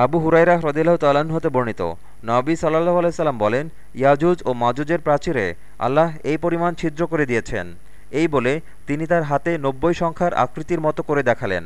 আবু হুরাইরা হ্রদিল্লাহ তালান হতে বর্ণিত। নবী সাল্লাহ আলাইসাল্লাম বলেন, ইয়াজুজ ও মাজুজের প্রাচীরে আল্লাহ এই পরিমাণ ছিদ্র করে দিয়েছেন। এই বলে তিনি তার হাতে নব্বই সংখ্যার আকৃতির মতো করে দেখালেন।